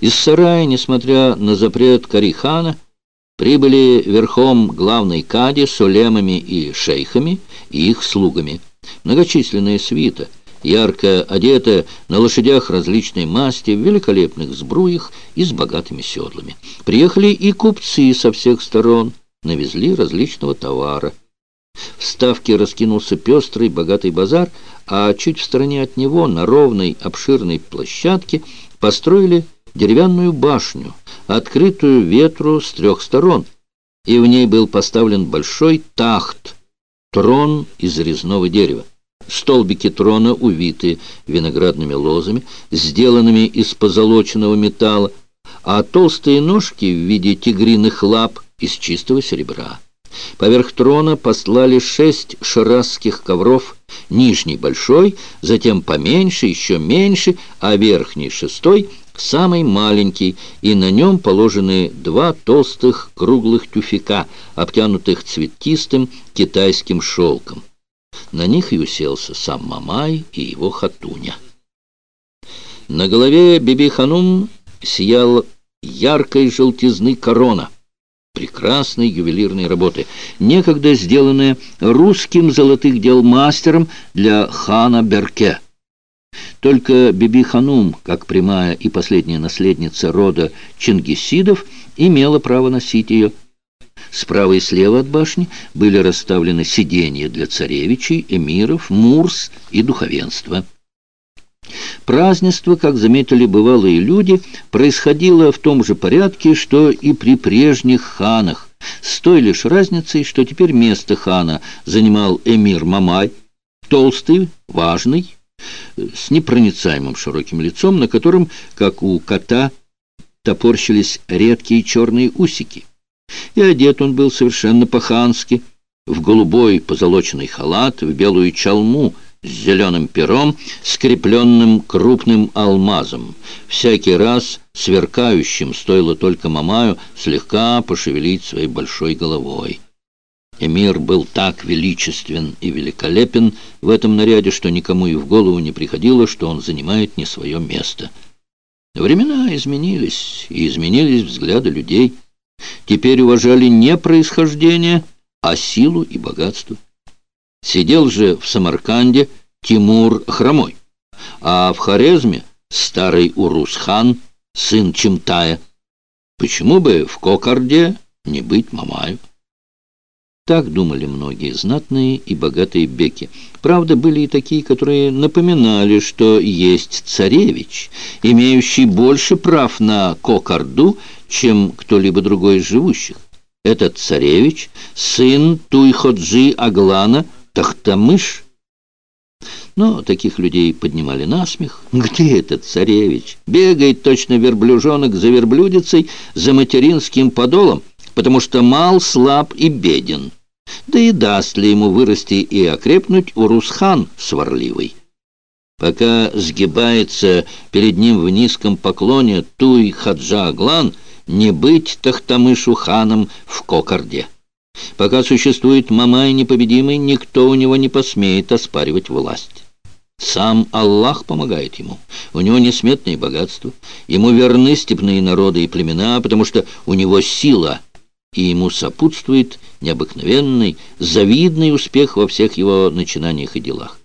Из сарая, несмотря на запрет Карихана, прибыли верхом главной кади с улемами и шейхами и их слугами. Многочисленная свита, ярко одетая, на лошадях различной масти, в великолепных сбруях и с богатыми седлами. Приехали и купцы со всех сторон, навезли различного товара. В ставке раскинулся пестрый богатый базар, а чуть в стороне от него, на ровной обширной площадке, построили деревянную башню, открытую ветру с трех сторон, и в ней был поставлен большой тахт, трон из резного дерева. Столбики трона увиты виноградными лозами, сделанными из позолоченного металла, а толстые ножки в виде тигриных лап из чистого серебра. Поверх трона послали шесть шарасских ковров, нижний большой, затем поменьше, еще меньше, а верхний шестой самый маленький, и на нем положены два толстых круглых тюфяка, обтянутых цветистым китайским шелком. На них и уселся сам Мамай и его хатуня. На голове Биби-ханум сиял яркой желтизны корона — прекрасной ювелирной работы, некогда сделанная русским золотых дел мастером для хана Берке. Только Биби-ханум, как прямая и последняя наследница рода Чингисидов, имела право носить ее. Справа и слева от башни были расставлены сиденья для царевичей, эмиров, мурс и духовенства. Празднество, как заметили бывалые люди, происходило в том же порядке, что и при прежних ханах, с той лишь разницей, что теперь место хана занимал эмир Мамай, толстый, важный, с непроницаемым широким лицом, на котором, как у кота, топорщились редкие черные усики. И одет он был совершенно по-хански, в голубой позолоченный халат, в белую чалму — с зеленым пером, скрепленным крупным алмазом. Всякий раз сверкающим стоило только Мамаю слегка пошевелить своей большой головой. Эмир был так величествен и великолепен в этом наряде, что никому и в голову не приходило, что он занимает не свое место. Времена изменились, и изменились взгляды людей. Теперь уважали не происхождение, а силу и богатство. Сидел же в Самарканде Тимур Хромой, а в Хорезме старый Урус-хан, сын Чимтая. Почему бы в Кокарде не быть Мамаю? Так думали многие знатные и богатые беки. Правда, были и такие, которые напоминали, что есть царевич, имеющий больше прав на Кокарду, чем кто-либо другой из живущих. Этот царевич — сын Туйходжи Аглана — Тахтамыш. Но таких людей поднимали на смех. Где этот царевич? Бегает точно верблюжонок за верблюдицей, за материнским подолом, потому что мал, слаб и беден. Да и даст ли ему вырасти и окрепнуть Урусхан сварливый? Пока сгибается перед ним в низком поклоне Туй Хаджа Аглан, не быть Тахтамышу ханом в Кокарде. Пока существует Мамай непобедимый, никто у него не посмеет оспаривать власть. Сам Аллах помогает ему. У него несметные богатства. Ему верны степные народы и племена, потому что у него сила, и ему сопутствует необыкновенный, завидный успех во всех его начинаниях и делах.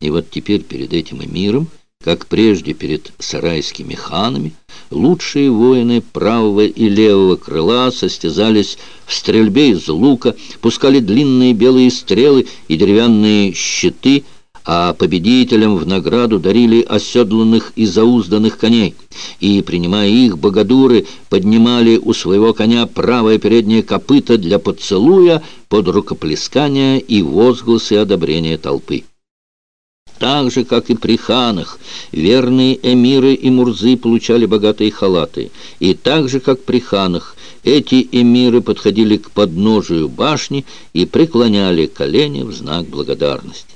И вот теперь перед этим эмиром как прежде перед сарайскими ханами, лучшие воины правого и левого крыла состязались в стрельбе из лука, пускали длинные белые стрелы и деревянные щиты, а победителям в награду дарили оседланных и заузданных коней, и, принимая их, богодуры поднимали у своего коня правое переднее копыто для поцелуя под рукоплескания и возгласы одобрения толпы. Так же, как и при ханах, верные эмиры и мурзы получали богатые халаты. И так же, как при ханах, эти эмиры подходили к подножию башни и преклоняли колени в знак благодарности.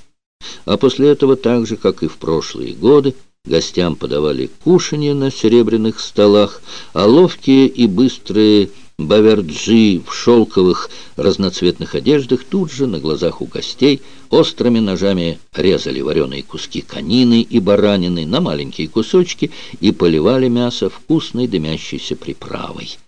А после этого, так же, как и в прошлые годы, гостям подавали кушанье на серебряных столах, а ловкие и быстрые Баверджи в шелковых разноцветных одеждах тут же на глазах у гостей острыми ножами резали вареные куски конины и баранины на маленькие кусочки и поливали мясо вкусной дымящейся приправой.